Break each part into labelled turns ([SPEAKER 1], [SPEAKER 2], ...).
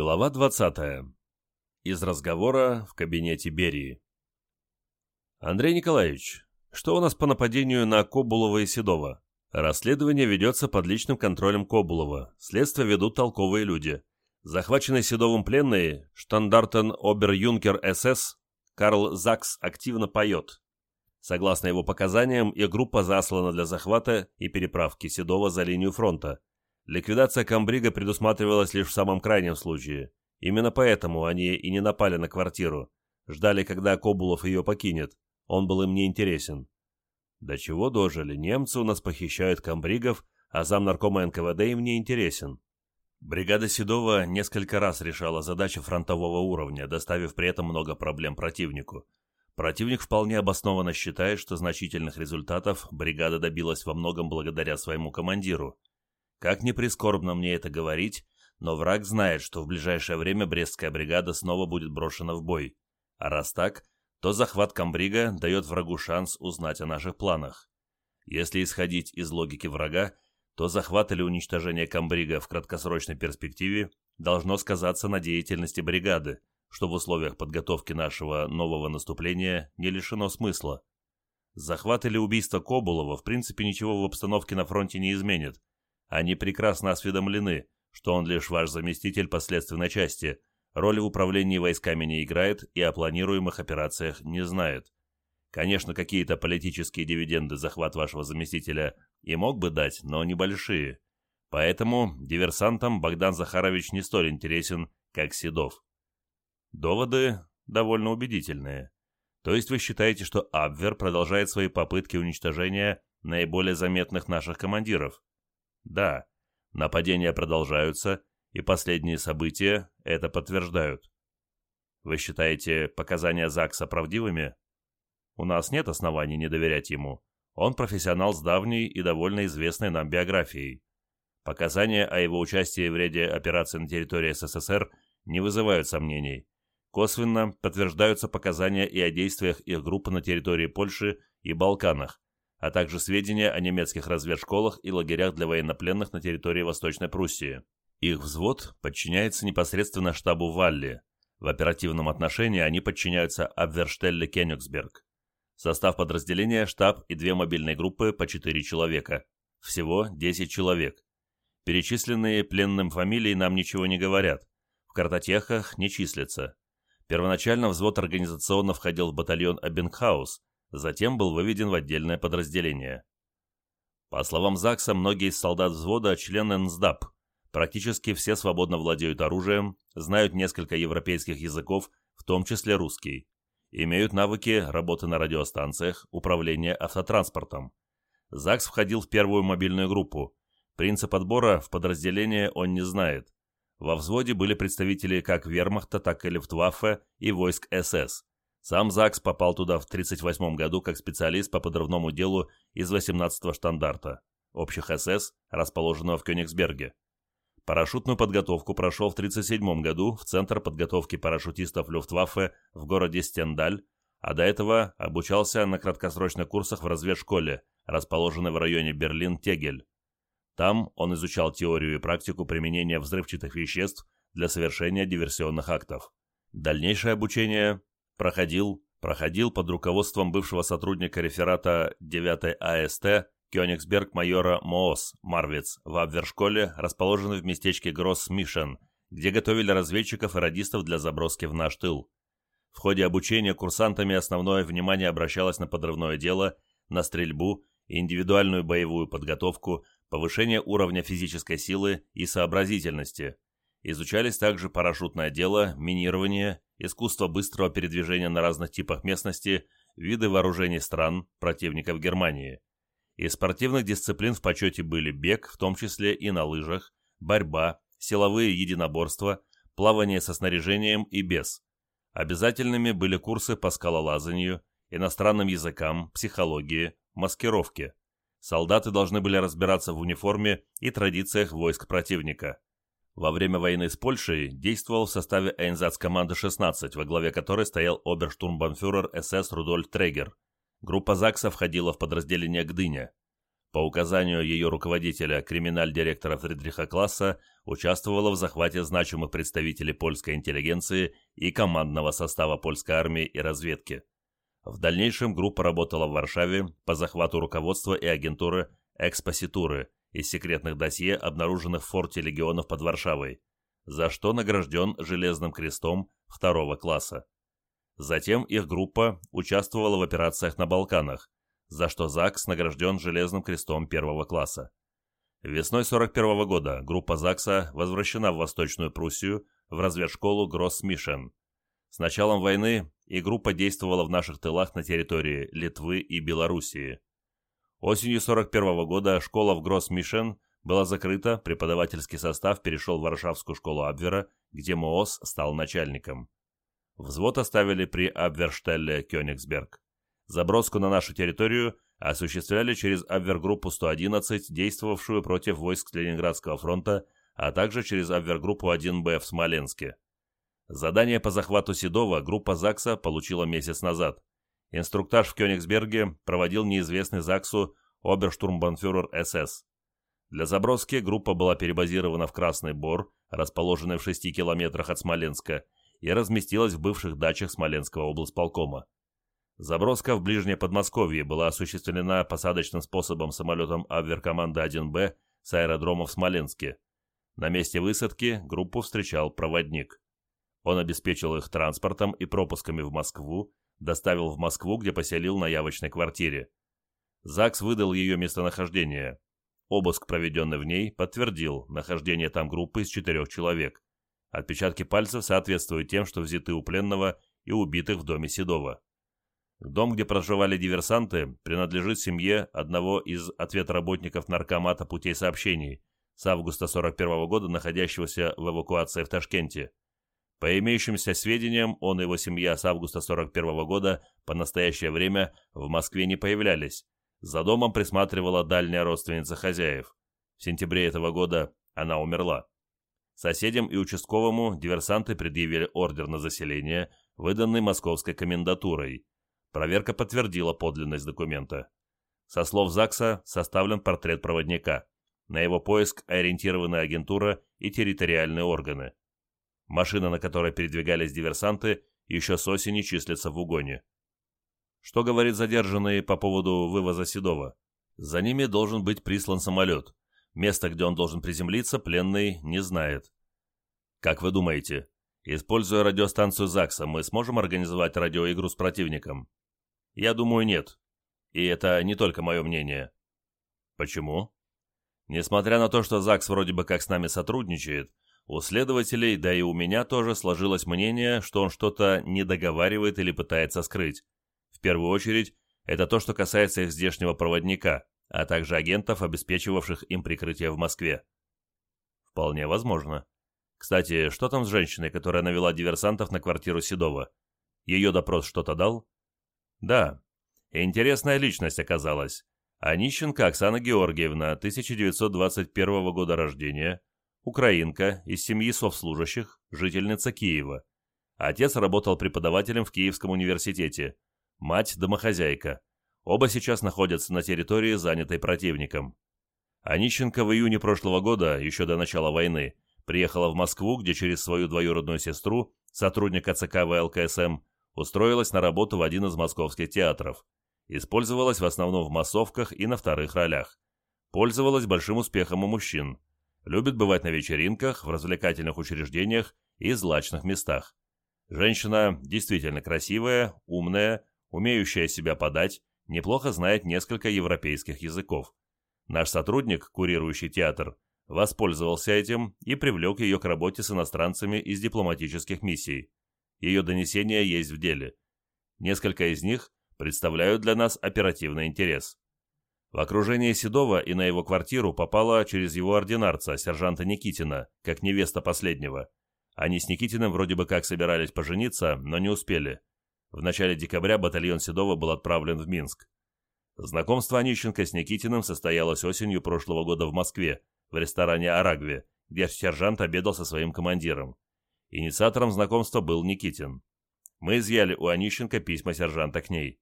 [SPEAKER 1] Глава 20. Из разговора в кабинете Берии. Андрей Николаевич, что у нас по нападению на Кобулова и Седова? Расследование ведется под личным контролем Кобулова. Следствие ведут толковые люди. Захваченный Седовым пленный, штандартен обер-юнкер СС, Карл Закс активно поет. Согласно его показаниям, их группа заслана для захвата и переправки Седова за линию фронта. Ликвидация Камбрига предусматривалась лишь в самом крайнем случае. Именно поэтому они и не напали на квартиру. Ждали, когда Кобулов ее покинет. Он был им не интересен. До чего дожили? Немцы у нас похищают комбригов, а зам наркома НКВД им не интересен. Бригада Седова несколько раз решала задачи фронтового уровня, доставив при этом много проблем противнику. Противник вполне обоснованно считает, что значительных результатов бригада добилась во многом благодаря своему командиру. Как ни прискорбно мне это говорить, но враг знает, что в ближайшее время Брестская бригада снова будет брошена в бой. А раз так, то захват Камбрига дает врагу шанс узнать о наших планах. Если исходить из логики врага, то захват или уничтожение Камбрига в краткосрочной перспективе должно сказаться на деятельности бригады, что в условиях подготовки нашего нового наступления не лишено смысла. Захват или убийство Кобулова в принципе ничего в обстановке на фронте не изменит, они прекрасно осведомлены, что он лишь ваш заместитель по следственной части, роли в управлении войсками не играет и о планируемых операциях не знает. Конечно, какие-то политические дивиденды захват вашего заместителя и мог бы дать, но небольшие. Поэтому диверсантам Богдан Захарович не столь интересен, как Седов. Доводы довольно убедительные. То есть вы считаете, что Абвер продолжает свои попытки уничтожения наиболее заметных наших командиров? Да, нападения продолжаются, и последние события это подтверждают. Вы считаете показания ЗАГСа правдивыми? У нас нет оснований не доверять ему. Он профессионал с давней и довольно известной нам биографией. Показания о его участии в ряде операций на территории СССР не вызывают сомнений. Косвенно подтверждаются показания и о действиях их группы на территории Польши и Балканах, а также сведения о немецких разведшколах и лагерях для военнопленных на территории Восточной Пруссии. Их взвод подчиняется непосредственно штабу Валли. В оперативном отношении они подчиняются Абверштелле Кенигсберг. Состав подразделения – штаб и две мобильные группы по 4 человека. Всего 10 человек. Перечисленные пленным фамилии нам ничего не говорят. В картотеках не числятся. Первоначально взвод организационно входил в батальон Абенхаус, затем был выведен в отдельное подразделение. По словам ЗАГСа, многие из солдат взвода – члены НСДАП. Практически все свободно владеют оружием, знают несколько европейских языков, в том числе русский. Имеют навыки работы на радиостанциях, управления автотранспортом. ЗАГС входил в первую мобильную группу. Принцип отбора в подразделение он не знает. Во взводе были представители как вермахта, так и Люфтваффе и войск СС. Сам ЗАГС попал туда в 1938 году как специалист по подрывному делу из 18-го штандарта, общих СС, расположенного в Кёнигсберге. Парашютную подготовку прошел в 1937 году в Центр подготовки парашютистов Люфтваффе в городе Стендаль, а до этого обучался на краткосрочных курсах в разведшколе, расположенной в районе Берлин-Тегель. Там он изучал теорию и практику применения взрывчатых веществ для совершения диверсионных актов. Дальнейшее обучение проходил, проходил под руководством бывшего сотрудника реферата 9 АСТ Кёнигсберг майора Моос Марвиц в Абвершколе, расположенной в местечке Гросс-Мишен, где готовили разведчиков и радистов для заброски в наш тыл. В ходе обучения курсантами основное внимание обращалось на подрывное дело, на стрельбу, индивидуальную боевую подготовку, повышение уровня физической силы и сообразительности – Изучались также парашютное дело, минирование, искусство быстрого передвижения на разных типах местности, виды вооружений стран, противников Германии. Из спортивных дисциплин в почете были бег, в том числе и на лыжах, борьба, силовые единоборства, плавание со снаряжением и без. Обязательными были курсы по скалолазанию, иностранным языкам, психологии, маскировке. Солдаты должны были разбираться в униформе и традициях войск противника. Во время войны с Польшей действовал в составе Эйнзац-команды 16, во главе которой стоял оберштурмбанфюрер СС Рудольф Трегер. Группа ЗАГСа входила в подразделение Гдыня. По указанию ее руководителя, криминаль-директора Фридриха Класса, участвовала в захвате значимых представителей польской интеллигенции и командного состава польской армии и разведки. В дальнейшем группа работала в Варшаве по захвату руководства и агентуры «Экспоситуры» из секретных досье, обнаруженных в форте легионов под Варшавой, за что награжден Железным крестом второго класса. Затем их группа участвовала в операциях на Балканах, за что ЗАГС награжден Железным крестом первого класса. Весной 41 года группа ЗАГСа возвращена в Восточную Пруссию в разведшколу Гроссмишен. С началом войны и группа действовала в наших тылах на территории Литвы и Белоруссии. Осенью 41 года школа в Гроссмишен была закрыта, преподавательский состав перешел в Варшавскую школу Абвера, где МООС стал начальником. Взвод оставили при Абверштелле Кёнигсберг. Заброску на нашу территорию осуществляли через Абвергруппу 111, действовавшую против войск Ленинградского фронта, а также через Абвергруппу 1Б в Смоленске. Задание по захвату Седова группа ЗАГСа получила месяц назад. Инструктаж в Кёнигсберге проводил неизвестный ЗАГСу оберштурмбанфюрер СС. Для заброски группа была перебазирована в Красный Бор, расположенный в 6 километрах от Смоленска, и разместилась в бывших дачах Смоленского облсполкома. Заброска в ближнее Подмосковье была осуществлена посадочным способом самолетом Абверкоманды 1Б с аэродрома в Смоленске. На месте высадки группу встречал проводник. Он обеспечил их транспортом и пропусками в Москву, доставил в Москву, где поселил на явочной квартире. ЗАГС выдал ее местонахождение. Обыск, проведенный в ней, подтвердил нахождение там группы из четырех человек. Отпечатки пальцев соответствуют тем, что взяты у пленного и убитых в доме Седова. Дом, где проживали диверсанты, принадлежит семье одного из ответработников Наркомата путей сообщений, с августа 41 года находящегося в эвакуации в Ташкенте. По имеющимся сведениям, он и его семья с августа 41 года по настоящее время в Москве не появлялись. За домом присматривала дальняя родственница хозяев. В сентябре этого года она умерла. Соседям и участковому диверсанты предъявили ордер на заселение, выданный московской комендатурой – Проверка подтвердила подлинность документа. Со слов ЗАГСа составлен портрет проводника. На его поиск ориентированы агентура и территориальные органы. Машина, на которой передвигались диверсанты, еще с осени числится в угоне. Что говорит задержанный по поводу вывоза Седова? За ними должен быть прислан самолет. Место, где он должен приземлиться, пленный не знает. Как вы думаете, используя радиостанцию ЗАГСа, мы сможем организовать радиоигру с противником? Я думаю, нет. И это не только мое мнение. Почему? Несмотря на то, что ЗАГС вроде бы как с нами сотрудничает, у следователей, да и у меня тоже сложилось мнение, что он что-то не договаривает или пытается скрыть. В первую очередь, это то, что касается их здешнего проводника, а также агентов, обеспечивавших им прикрытие в Москве. Вполне возможно. Кстати, что там с женщиной, которая навела диверсантов на квартиру Седова? Ее допрос что-то дал? Да, интересная личность оказалась. Онищенко Оксана Георгиевна, 1921 года рождения, украинка, из семьи совслужащих, жительница Киева. Отец работал преподавателем в Киевском университете, мать – домохозяйка. Оба сейчас находятся на территории, занятой противником. Онищенко в июне прошлого года, еще до начала войны, приехала в Москву, где через свою двоюродную сестру, сотрудника ЦК ВЛКСМ, устроилась на работу в один из московских театров. Использовалась в основном в массовках и на вторых ролях. Пользовалась большим успехом у мужчин. Любит бывать на вечеринках, в развлекательных учреждениях и злачных местах. Женщина действительно красивая, умная, умеющая себя подать, неплохо знает несколько европейских языков. Наш сотрудник, курирующий театр, воспользовался этим и привлек ее к работе с иностранцами из дипломатических миссий. Ее донесения есть в деле. Несколько из них представляют для нас оперативный интерес. В окружение Седова и на его квартиру попала через его ординарца, сержанта Никитина, как невеста последнего. Они с Никитиным вроде бы как собирались пожениться, но не успели. В начале декабря батальон Седова был отправлен в Минск. Знакомство Онищенко с Никитиным состоялось осенью прошлого года в Москве, в ресторане «Арагве», где сержант обедал со своим командиром. Инициатором знакомства был Никитин. Мы изъяли у Онищенко письма сержанта к ней.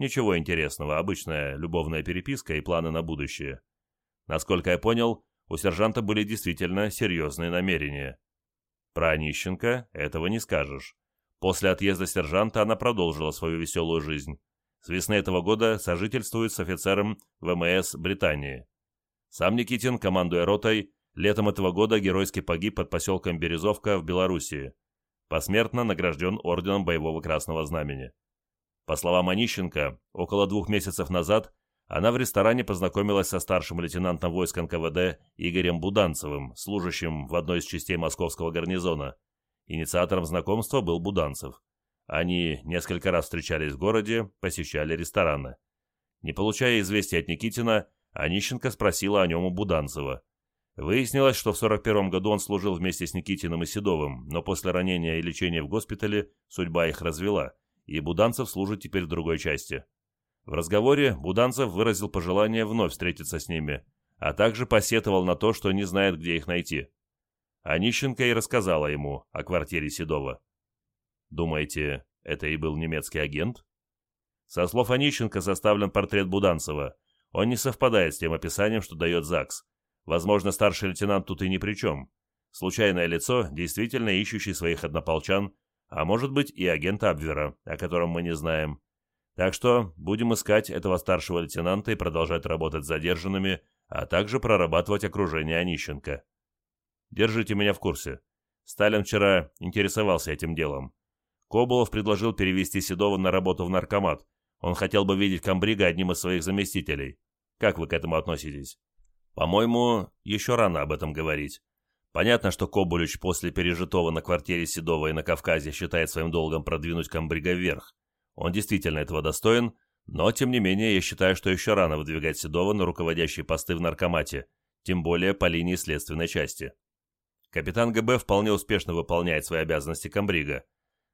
[SPEAKER 1] Ничего интересного, обычная любовная переписка и планы на будущее. Насколько я понял, у сержанта были действительно серьезные намерения. Про Онищенко этого не скажешь. После отъезда сержанта она продолжила свою веселую жизнь. С весны этого года сожительствует с офицером ВМС Британии. Сам Никитин, командуя ротой, летом этого года геройски погиб под поселком Березовка в Белоруссии. Посмертно награжден орденом Боевого Красного Знамени. По словам Онищенко, около двух месяцев назад она в ресторане познакомилась со старшим лейтенантом войск НКВД Игорем Буданцевым, служащим в одной из частей московского гарнизона. Инициатором знакомства был Буданцев. Они несколько раз встречались в городе, посещали рестораны. Не получая известия от Никитина, Онищенко спросила о нем у Буданцева. Выяснилось, что в 41 году он служил вместе с Никитиным и Седовым, но после ранения и лечения в госпитале судьба их развела, и Буданцев служит теперь в другой части. В разговоре Буданцев выразил пожелание вновь встретиться с ними, а также посетовал на то, что не знает, где их найти. Онищенко и рассказала ему о квартире Седова. Думаете, это и был немецкий агент? Со слов Онищенко составлен портрет Буданцева. Он не совпадает с тем описанием, что дает ЗАГС. Возможно, старший лейтенант тут и ни при чем. Случайное лицо, действительно ищущий своих однополчан, а может быть и агента Абвера, о котором мы не знаем. Так что будем искать этого старшего лейтенанта и продолжать работать с задержанными, а также прорабатывать окружение Онищенко. Держите меня в курсе. Сталин вчера интересовался этим делом. Коболов предложил перевести Седова на работу в наркомат. Он хотел бы видеть комбрига одним из своих заместителей. Как вы к этому относитесь? По-моему, еще рано об этом говорить. Понятно, что Кобулич после пережитого на квартире Седова и на Кавказе считает своим долгом продвинуть комбрига вверх. Он действительно этого достоин, но, тем не менее, я считаю, что еще рано выдвигать Седова на руководящие посты в наркомате, тем более по линии следственной части. Капитан ГБ вполне успешно выполняет свои обязанности комбрига.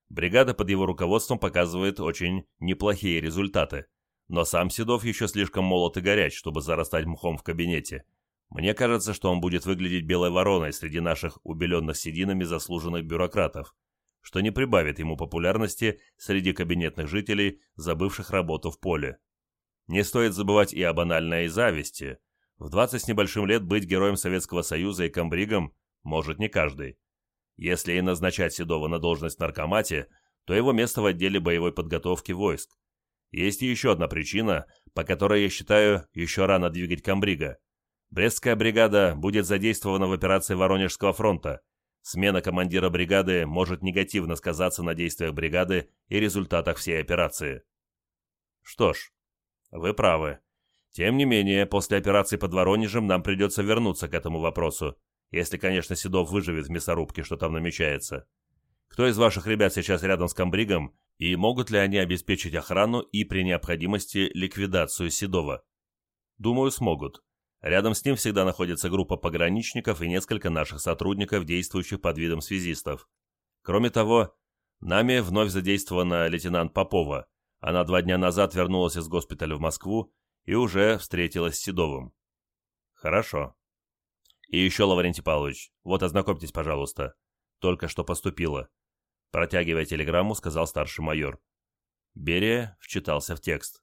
[SPEAKER 1] Бригада под его руководством показывает очень неплохие результаты. Но сам Седов еще слишком молод и горяч, чтобы зарастать мхом в кабинете. Мне кажется, что он будет выглядеть белой вороной среди наших убеленных сединами заслуженных бюрократов что не прибавит ему популярности среди кабинетных жителей, забывших работу в поле. Не стоит забывать и о банальной зависти. В 20 с небольшим лет быть героем Советского Союза и комбригом может не каждый. Если и назначать Седова на должность в наркомате, то его место в отделе боевой подготовки войск. Есть и еще одна причина, по которой я считаю еще рано двигать комбрига. Брестская бригада будет задействована в операции Воронежского фронта – Смена командира бригады может негативно сказаться на действиях бригады и результатах всей операции. Что ж, вы правы. Тем не менее, после операции под Воронежем нам придется вернуться к этому вопросу, если, конечно, Седов выживет в мясорубке, что там намечается. Кто из ваших ребят сейчас рядом с комбригом, и могут ли они обеспечить охрану и при необходимости ликвидацию Седова? Думаю, смогут. Рядом с ним всегда находится группа пограничников и несколько наших сотрудников, действующих под видом связистов. Кроме того, нами вновь задействована лейтенант Попова. Она два дня назад вернулась из госпиталя в Москву и уже встретилась с Седовым. Хорошо. И еще, Лаврентий Павлович, вот ознакомьтесь, пожалуйста. Только что поступило. Протягивая телеграмму, сказал старший майор. Берия вчитался в текст.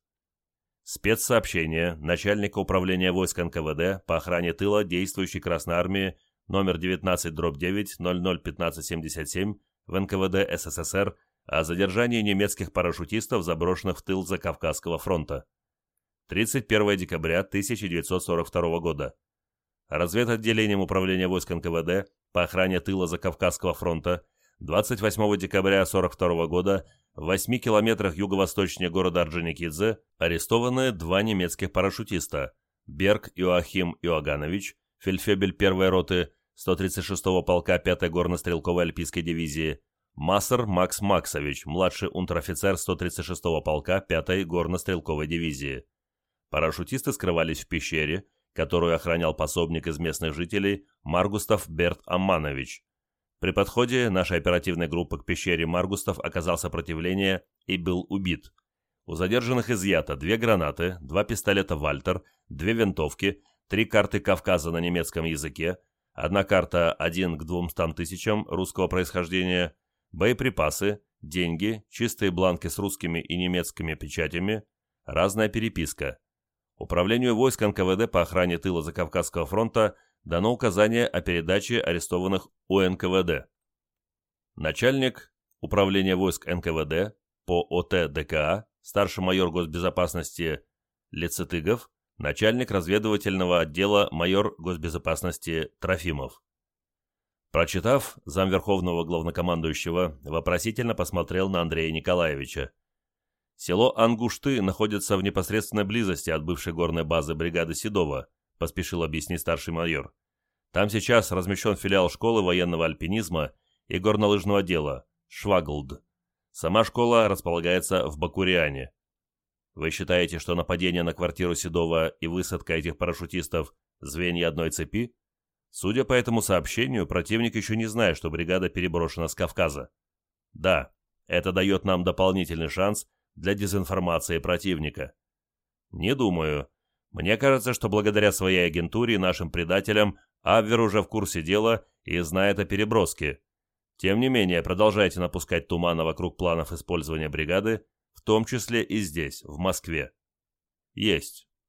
[SPEAKER 1] Спецсообщение начальника управления войск НКВД по охране тыла действующей Красной Армии номер 19-9 в НКВД СССР о задержании немецких парашютистов, заброшенных в тыл Закавказского фронта. 31 декабря 1942 года. Разведотделением управления войск НКВД по охране тыла Закавказского фронта 28 декабря 1942 года в 8 километрах юго-восточнее города Орджоникидзе арестованы два немецких парашютиста Берг Иоахим Иоганович, фельдфебель первой роты 136-го полка 5-й горно-стрелковой альпийской дивизии, Массер Макс Максович, младший унтер-офицер 136-го полка 5-й горно-стрелковой дивизии. Парашютисты скрывались в пещере, которую охранял пособник из местных жителей Маргустав Берт Амманович. При подходе нашей оперативной группы к пещере Маргустов оказал сопротивление и был убит. У задержанных изъято две гранаты, два пистолета «Вальтер», две винтовки, три карты Кавказа на немецком языке, одна карта 1 к 200 тысячам русского происхождения, боеприпасы, деньги, чистые бланки с русскими и немецкими печатями, разная переписка. Управлению войск НКВД по охране тыла Закавказского фронта дано указание о передаче арестованных у НКВД. Начальник Управления войск НКВД по ОТ ДКА, старший майор госбезопасности Лецетыгов, начальник разведывательного отдела майор госбезопасности Трофимов. Прочитав, замверховного главнокомандующего вопросительно посмотрел на Андрея Николаевича. Село Ангушты находится в непосредственной близости от бывшей горной базы бригады Седова, поспешил объяснить старший майор. Там сейчас размещен филиал школы военного альпинизма и горнолыжного дела Шваглд. Сама школа располагается в Бакуриане. Вы считаете, что нападение на квартиру Седова и высадка этих парашютистов – звенья одной цепи? Судя по этому сообщению, противник еще не знает, что бригада переброшена с Кавказа. Да, это дает нам дополнительный шанс для дезинформации противника. Не думаю. Мне кажется, что благодаря своей агентуре и нашим предателям Абвер уже в курсе дела и знает о переброске. Тем не менее, продолжайте напускать тумана вокруг планов использования бригады, в том числе и здесь, в Москве. Есть.